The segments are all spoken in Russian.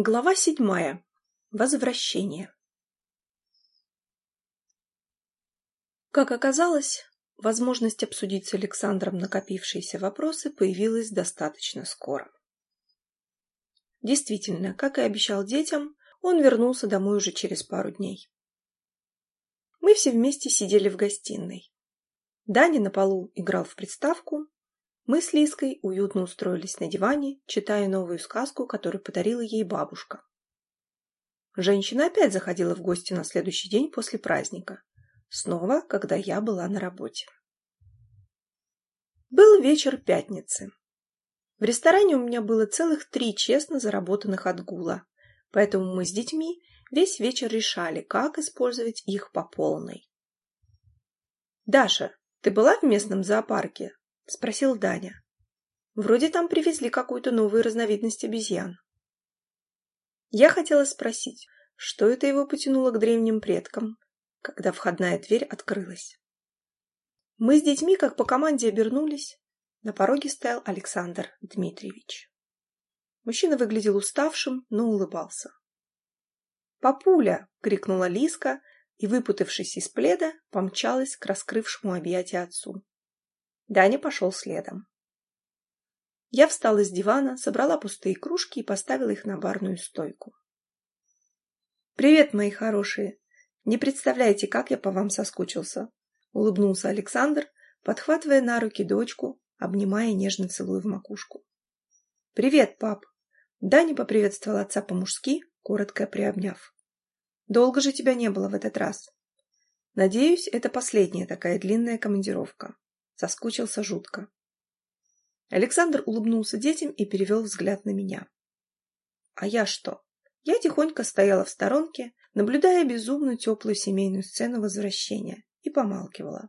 Глава седьмая. Возвращение. Как оказалось, возможность обсудить с Александром накопившиеся вопросы появилась достаточно скоро. Действительно, как и обещал детям, он вернулся домой уже через пару дней. Мы все вместе сидели в гостиной. Даня на полу играл в приставку, мы с Лиской уютно устроились на диване, читая новую сказку, которую подарила ей бабушка. Женщина опять заходила в гости на следующий день после праздника. Снова, когда я была на работе. Был вечер пятницы. В ресторане у меня было целых три честно заработанных отгула, поэтому мы с детьми весь вечер решали, как использовать их по полной. «Даша, ты была в местном зоопарке?» — спросил Даня. «Вроде там привезли какую-то новую разновидность обезьян». Я хотела спросить, что это его потянуло к древним предкам, когда входная дверь открылась. Мы с детьми, как по команде, обернулись. На пороге стоял Александр Дмитриевич. Мужчина выглядел уставшим, но улыбался. «Папуля!» — крикнула Лиска и, выпутавшись из пледа, помчалась к раскрывшему объятия отцу. Даня пошел следом. Я встала с дивана, собрала пустые кружки и поставила их на барную стойку. «Привет, мои хорошие! Не представляете, как я по вам соскучился!» — улыбнулся Александр, подхватывая на руки дочку, обнимая нежно целуя в макушку. «Привет, пап!» Даня поприветствовал отца по-мужски, коротко приобняв. «Долго же тебя не было в этот раз. Надеюсь, это последняя такая длинная командировка. Соскучился жутко. Александр улыбнулся детям и перевел взгляд на меня. А я что? Я тихонько стояла в сторонке, наблюдая безумно теплую семейную сцену возвращения, и помалкивала.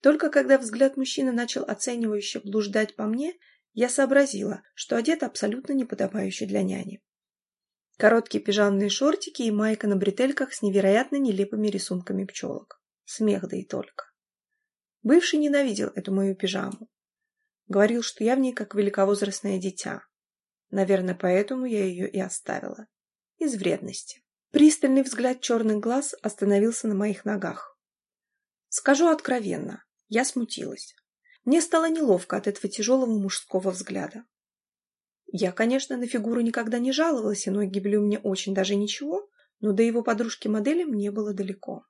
Только когда взгляд мужчины начал оценивающе блуждать по мне, я сообразила, что одета абсолютно неподобающе для няни. Короткие пижамные шортики и майка на бретельках с невероятно нелепыми рисунками пчелок. Смех да и только. Бывший ненавидел эту мою пижаму. Говорил, что я в ней как великовозрастное дитя. Наверное, поэтому я ее и оставила. Из вредности. Пристальный взгляд черных глаз остановился на моих ногах. Скажу откровенно, я смутилась. Мне стало неловко от этого тяжелого мужского взгляда. Я, конечно, на фигуру никогда не жаловалась, и ноги были у меня очень даже ничего, но до его подружки-модели мне было далеко.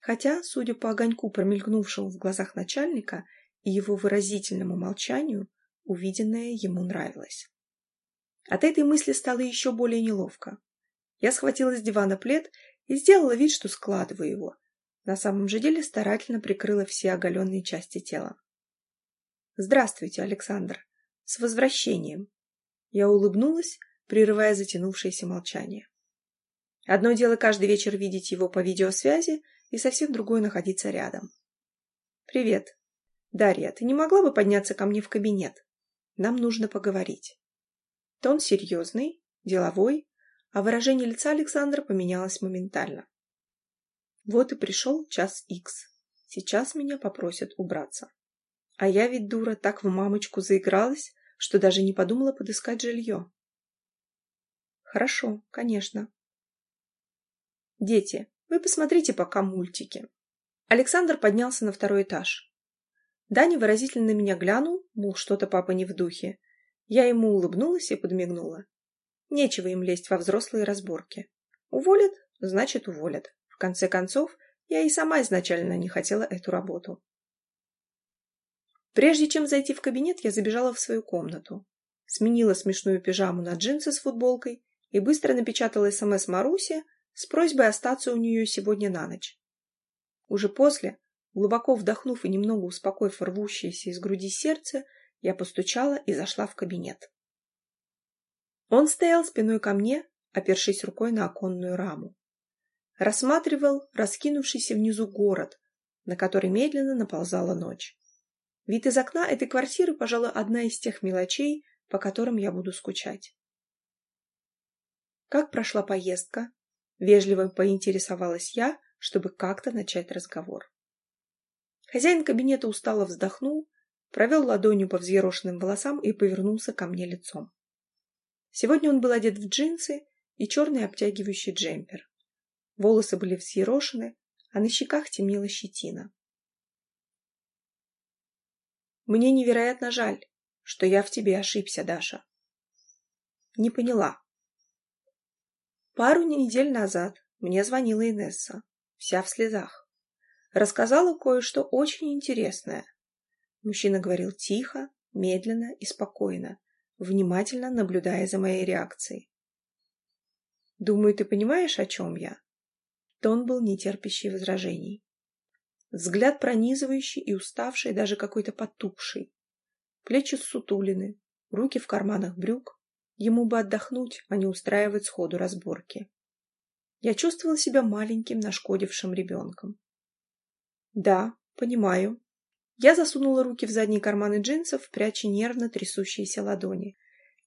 Хотя, судя по огоньку, промелькнувшему в глазах начальника, и его выразительному молчанию, увиденное ему нравилось. От этой мысли стало еще более неловко. Я схватила с дивана плед и сделала вид, что складываю его. На самом же деле старательно прикрыла все оголенные части тела. «Здравствуйте, Александр! С возвращением!» Я улыбнулась, прерывая затянувшееся молчание. Одно дело каждый вечер видеть его по видеосвязи, и совсем другое находиться рядом. «Привет. Дарья, ты не могла бы подняться ко мне в кабинет? Нам нужно поговорить». Тон серьезный, деловой, а выражение лица Александра поменялось моментально. Вот и пришел час икс. Сейчас меня попросят убраться. А я ведь, дура, так в мамочку заигралась, что даже не подумала подыскать жилье. Хорошо, конечно. Дети, вы посмотрите пока мультики. Александр поднялся на второй этаж. Даня выразительно на меня глянул, мол, что-то папа не в духе. Я ему улыбнулась и подмигнула. Нечего им лезть во взрослые разборки. Уволят, значит уволят. В конце концов, я и сама изначально не хотела эту работу. Прежде чем зайти в кабинет, я забежала в свою комнату. Сменила смешную пижаму на джинсы с футболкой и быстро напечатала СМС Марусе, с просьбой остаться у нее сегодня на ночь. Уже после, глубоко вдохнув и немного успокоив рвущееся из груди сердце, я постучала и зашла в кабинет. Он стоял спиной ко мне, опершись рукой на оконную раму. Рассматривал раскинувшийся внизу город, на который медленно наползала ночь. Вид из окна этой квартиры, пожалуй, одна из тех мелочей, по которым я буду скучать. Как прошла поездка? Вежливо поинтересовалась я, чтобы как-то начать разговор. Хозяин кабинета устало вздохнул, провел ладонью по взъерошенным волосам и повернулся ко мне лицом. Сегодня он был одет в джинсы и черный обтягивающий джемпер. Волосы были взъерошены, а на щеках темнела щетина. «Мне невероятно жаль, что я в тебе ошибся, Даша». «Не поняла». Пару недель назад мне звонила Инесса, вся в слезах. Рассказала кое-что очень интересное. Мужчина говорил тихо, медленно и спокойно, внимательно наблюдая за моей реакцией. «Думаю, ты понимаешь, о чем я?» Тон был нетерпящий возражений. Взгляд пронизывающий и уставший, даже какой-то потухший. Плечи ссутулины, руки в карманах брюк. Ему бы отдохнуть, а не устраивать сходу разборки. Я чувствовала себя маленьким, нашкодившим ребенком. «Да, понимаю», я засунула руки в задние карманы джинсов, пряча нервно трясущиеся ладони.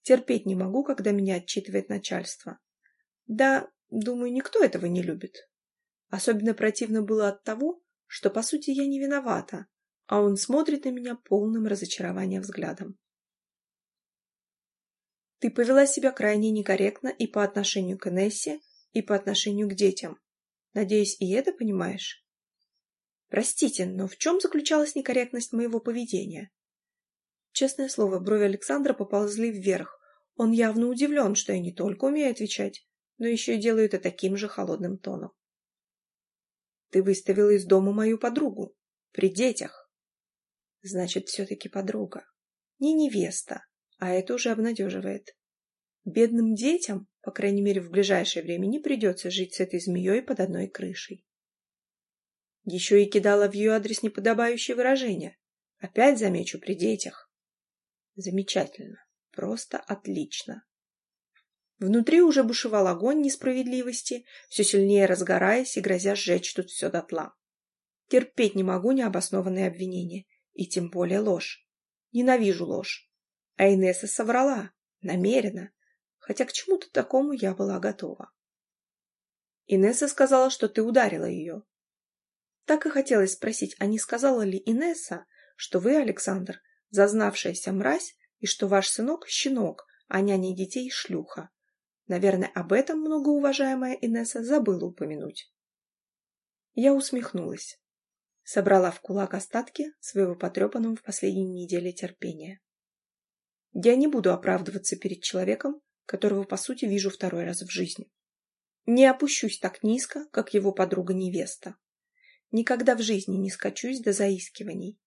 Терпеть не могу, когда меня отчитывает начальство. Да, думаю, никто этого не любит. Особенно противно было от того, что, по сути, я не виновата, а он смотрит на меня полным разочарования взглядом. Ты повела себя крайне некорректно и по отношению к Энессе, и по отношению к детям. Надеюсь, и это понимаешь? Простите, но в чем заключалась некорректность моего поведения? Честное слово, брови Александра поползли вверх. Он явно удивлен, что я не только умею отвечать, но еще и делаю это таким же холодным тоном. Ты выставила из дома мою подругу. При детях. Значит, все-таки подруга. Не невеста, а это уже обнадеживает. Бедным детям, по крайней мере в ближайшее время, не придется жить с этой змеей под одной крышей. Еще и кидала в ее адрес неподобающие выражения. Опять замечу при детях. Замечательно. Просто отлично. Внутри уже бушевал огонь несправедливости, все сильнее разгораясь и грозя сжечь тут все дотла. Терпеть не могу необоснованные обвинения, и тем более ложь. Ненавижу ложь. А Инесса соврала, намеренно, хотя к чему-то такому я была готова. Инесса сказала, что ты ударила ее. Так и хотелось спросить, а не сказала ли Инесса, что вы, Александр, зазнавшаяся мразь, и что ваш сынок – щенок, а няня детей – шлюха. Наверное, об этом многоуважаемая Инесса забыла упомянуть. Я усмехнулась. Собрала в кулак остатки своего потрепанного в последней неделе терпения. Я не буду оправдываться перед человеком, которого, по сути, вижу второй раз в жизни. Не опущусь так низко, как его подруга-невеста. Никогда в жизни не скачусь до заискиваний.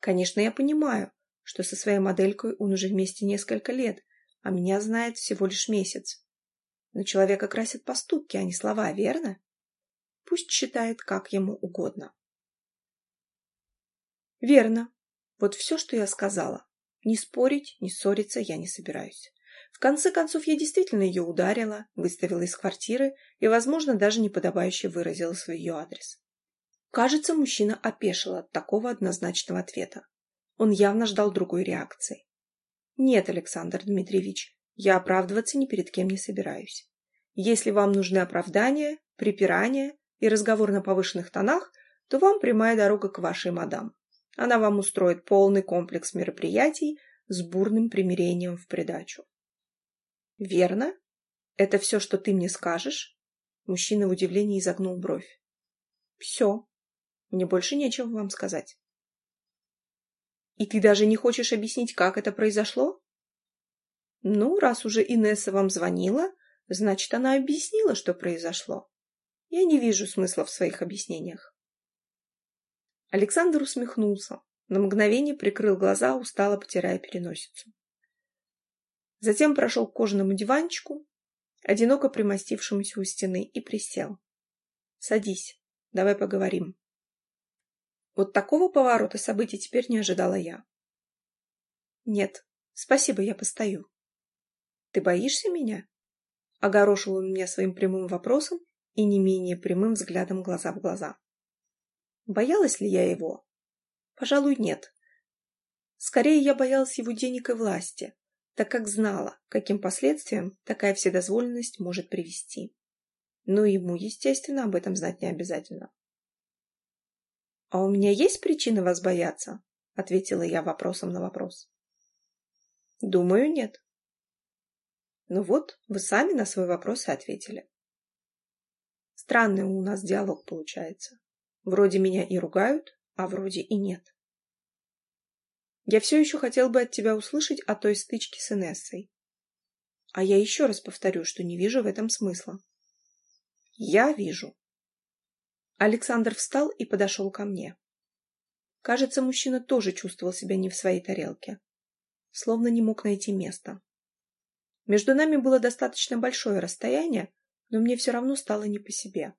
Конечно, я понимаю, что со своей моделькой он уже вместе несколько лет, а меня знает всего лишь месяц. Но человека красят поступки, а не слова, верно? Пусть считает, как ему угодно. Верно. Вот все, что я сказала. Не спорить, не ссориться я не собираюсь. В конце концов, я действительно ее ударила, выставила из квартиры и, возможно, даже неподобающе выразила свой ее адрес. Кажется, мужчина опешил от такого однозначного ответа. Он явно ждал другой реакции. «Нет, Александр Дмитриевич, я оправдываться ни перед кем не собираюсь. Если вам нужны оправдания, припирания и разговор на повышенных тонах, то вам прямая дорога к вашей мадам. Она вам устроит полный комплекс мероприятий с бурным примирением в придачу». «Верно? Это все, что ты мне скажешь?» Мужчина в удивлении изогнул бровь. «Все», мне больше нечего вам сказать. И ты даже не хочешь объяснить, как это произошло? Ну, раз уже Инесса вам звонила, значит, она объяснила, что произошло. Я не вижу смысла в своих объяснениях. Александр усмехнулся, на мгновение прикрыл глаза, устало потирая переносицу. Затем прошел к кожаному диванчику, одиноко примостившемуся у стены, и присел. «Садись, давай поговорим». Вот такого поворота событий теперь не ожидала я. Нет, спасибо, я постою. Ты боишься меня? Огорошил он меня своим прямым вопросом и не менее прямым взглядом глаза в глаза. Боялась ли я его? Пожалуй, нет. Скорее, я боялась его денег и власти, так как знала, каким последствиям такая вседозволенность может привести. Но ему, естественно, об этом знать не обязательно. «А у меня есть причина вас бояться?» — ответила я вопросом на вопрос. «Думаю, нет». Ну вот, вы сами на свой вопрос и ответили. Странный у нас диалог получается. Вроде меня и ругают, а вроде и нет. Я все еще хотел бы от тебя услышать о той стычке с Инессой. А я еще раз повторю, что не вижу в этом смысла. Я вижу. Александр встал и подошел ко мне. Кажется, мужчина тоже чувствовал себя не в своей тарелке. Словно не мог найти места. Между нами было достаточно большое расстояние, но мне все равно стало не по себе.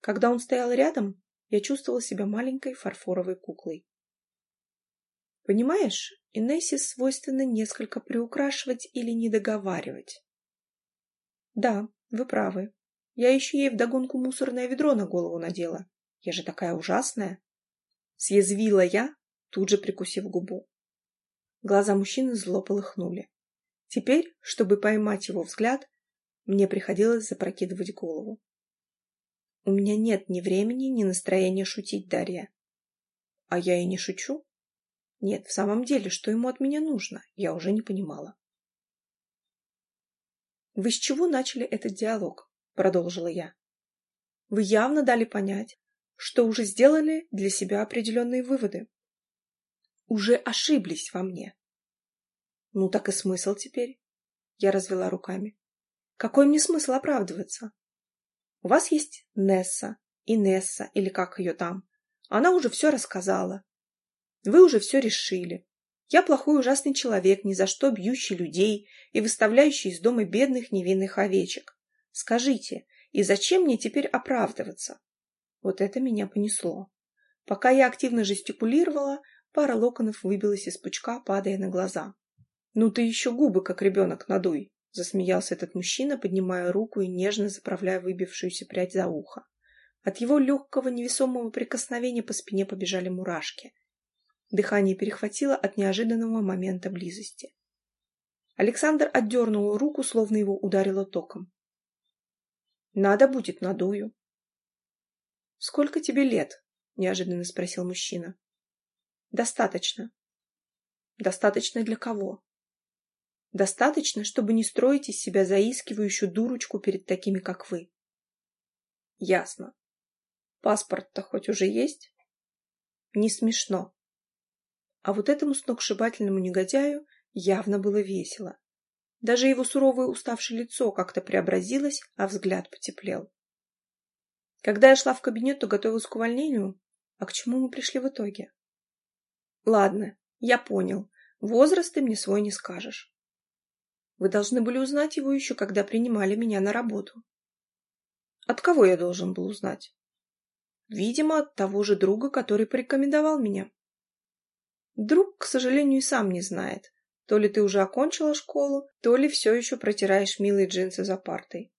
Когда он стоял рядом, я чувствовала себя маленькой фарфоровой куклой. Понимаешь, Инессе свойственно несколько приукрашивать или недоговаривать. Да, вы правы. Я еще ей вдогонку мусорное ведро на голову надела. Я же такая ужасная. Съязвила я, тут же прикусив губу. Глаза мужчины зло полыхнули. Теперь, чтобы поймать его взгляд, мне приходилось запрокидывать голову. У меня нет ни времени, ни настроения шутить, Дарья. А я и не шучу. Нет, в самом деле, что ему от меня нужно, я уже не понимала. «Вы с чего начали этот диалог?» — продолжила я. «Вы явно дали понять, что уже сделали для себя определенные выводы. Уже ошиблись во мне. Ну так и смысл теперь? Я развела руками. Какой мне смысл оправдываться? У вас есть Несса, Инесса, или как ее там. Она уже все рассказала. Вы уже все решили. Я плохой ужасный человек, ни за что бьющий людей и выставляющий из дома бедных невинных овечек. Скажите, и зачем мне теперь оправдываться? Вот это меня понесло. Пока я активно жестикулировала, пара локонов выбилась из пучка, падая на глаза. «Ну ты еще губы, как ребенок, надуй!» — засмеялся этот мужчина, поднимая руку и нежно заправляя выбившуюся прядь за ухо. От его легкого невесомого прикосновения по спине побежали мурашки. Дыхание перехватило от неожиданного момента близости. Александр отдернул руку, словно его ударило током. «Надо будет, надую». «Сколько тебе лет?» — неожиданно спросил мужчина. «Достаточно». «Достаточно для кого?» Достаточно, чтобы не строить из себя заискивающую дурочку перед такими, как вы. Ясно. Паспорт-то хоть уже есть? Не смешно. А вот этому сногсшибательному негодяю явно было весело. Даже его суровое уставшее лицо как-то преобразилось, а взгляд потеплел. Когда я шла в кабинет, то готовилась к увольнению. А к чему мы пришли в итоге? Ладно, я понял. Возраст ты мне свой не скажешь. Вы должны были узнать его еще, когда принимали меня на работу. От кого я должен был узнать? Видимо, от того же друга, который порекомендовал меня. Друг, к сожалению, и сам не знает, то ли ты уже окончила школу, то ли все еще протираешь милые джинсы за партой.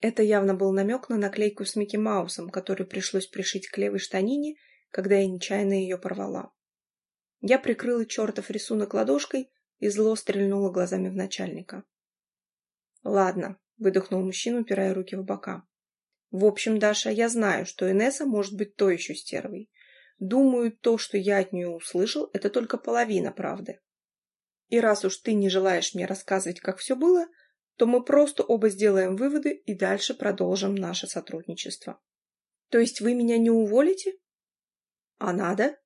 Это явно был намек на наклейку с Микки Маусом, которую пришлось пришить к левой штанине, когда я нечаянно ее порвала. Я прикрыла чертов рисунок ладошкой и зло стрельнула глазами в начальника. «Ладно», — выдохнул мужчина, упирая руки в бока. «В общем, Даша, я знаю, что Инесса может быть то еще стервой. Думаю, то, что я от нее услышал, это только половина правды. И раз уж ты не желаешь мне рассказывать, как все было, то мы просто оба сделаем выводы и дальше продолжим наше сотрудничество. То есть вы меня не уволите? А надо?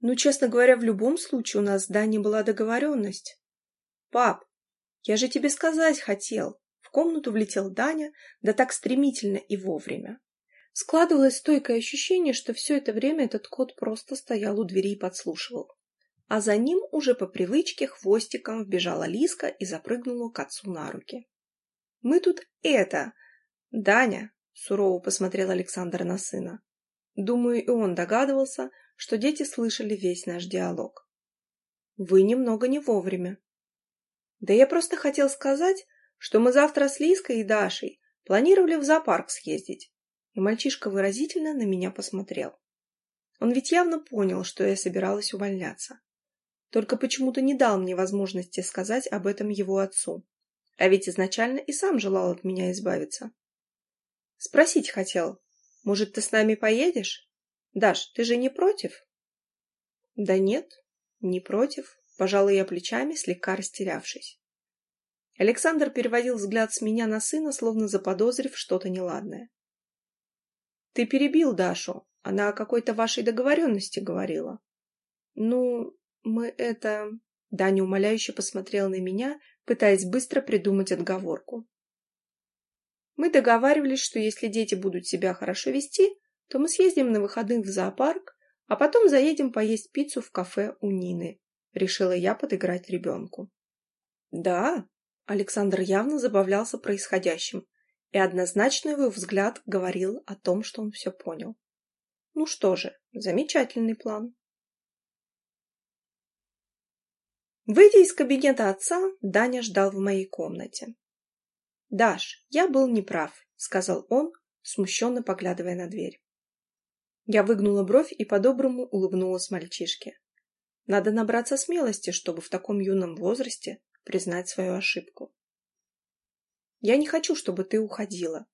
Ну, честно говоря, в любом случае у нас с Даней была договоренность. Пап, я же тебе сказать хотел. В комнату влетел Даня, да так стремительно и вовремя. Складывалось стойкое ощущение, что все это время этот кот просто стоял у двери и подслушивал. А за ним уже по привычке хвостиком вбежала Лиска и запрыгнула к отцу на руки. «Мы тут это...» «Даня!» — сурово посмотрел Александр на сына. Думаю, и он догадывался, что дети слышали весь наш диалог. Вы немного не вовремя. Да я просто хотел сказать, что мы завтра с Лиской и Дашей планировали в зоопарк съездить. И мальчишка выразительно на меня посмотрел. Он ведь явно понял, что я собиралась увольняться. Только почему-то не дал мне возможности сказать об этом его отцу. А ведь изначально и сам желал от меня избавиться. Спросить хотел, может, ты с нами поедешь? Даш, ты же не против? Да нет, не против, пожалуй, я плечами, слегка растерявшись. Александр переводил взгляд с меня на сына, словно заподозрив что-то неладное. «Ты перебил Дашу. Она о какой-то вашей договоренности говорила». «Ну, мы это...» Даня умоляюще посмотрел на меня, пытаясь быстро придумать отговорку. «Мы договаривались, что если дети будут себя хорошо вести, то мы съездим на выходных в зоопарк, а потом заедем поесть пиццу в кафе у Нины», — решила я подыграть ребенку. «Да», — Александр явно забавлялся происходящим, и однозначно его взгляд говорил о том, что он все понял. «Ну что же, замечательный план». Выйдя из кабинета отца, Даня ждал в моей комнате. «Даш, я был неправ», — сказал он, смущенно поглядывая на дверь. Я выгнула бровь и по-доброму улыбнулась мальчишке. Надо набраться смелости, чтобы в таком юном возрасте признать свою ошибку. «Я не хочу, чтобы ты уходила».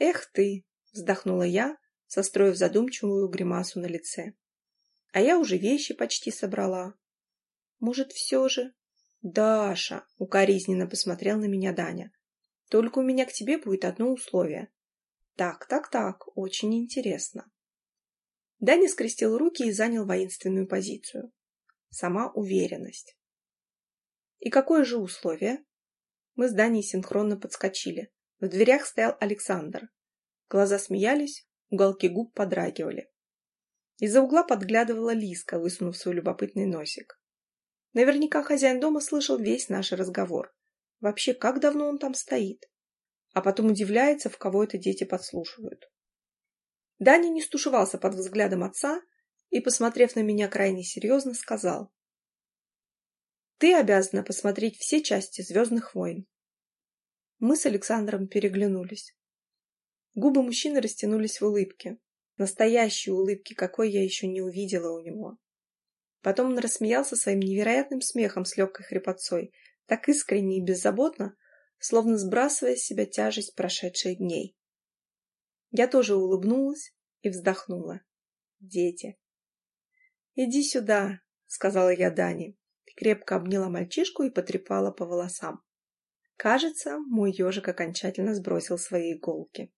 «Эх ты!» — вздохнула я, состроив задумчивую гримасу на лице. «А я уже вещи почти собрала. Может, все же...» «Даша!» — укоризненно посмотрел на меня Даня. «Только у меня к тебе будет одно условие. Так, так, так, очень интересно». Даня скрестил руки и занял воинственную позицию. Сама уверенность. «И какое же условие?» Мы с Даней синхронно подскочили. В дверях стоял Александр. Глаза смеялись, уголки губ подрагивали. Из-за угла подглядывала Лиска, высунув свой любопытный носик. Наверняка хозяин дома слышал весь наш разговор. Вообще, как давно он там стоит? А потом удивляется, в кого это дети подслушивают. Даня не стушевался под взглядом отца и, посмотрев на меня крайне серьезно, сказал. «Ты обязана посмотреть все части «Звездных войн». Мы с Александром переглянулись. Губы мужчины растянулись в улыбке. Настоящей улыбки, какой я еще не увидела у него. Потом он рассмеялся своим невероятным смехом с легкой хрипотцой, так искренне и беззаботно, словно сбрасывая с себя тяжесть прошедших дней. Я тоже улыбнулась и вздохнула. Дети. «Иди сюда», — сказала я Дане. Крепко обняла мальчишку и потрепала по волосам. Кажется, мой ежик окончательно сбросил свои иголки.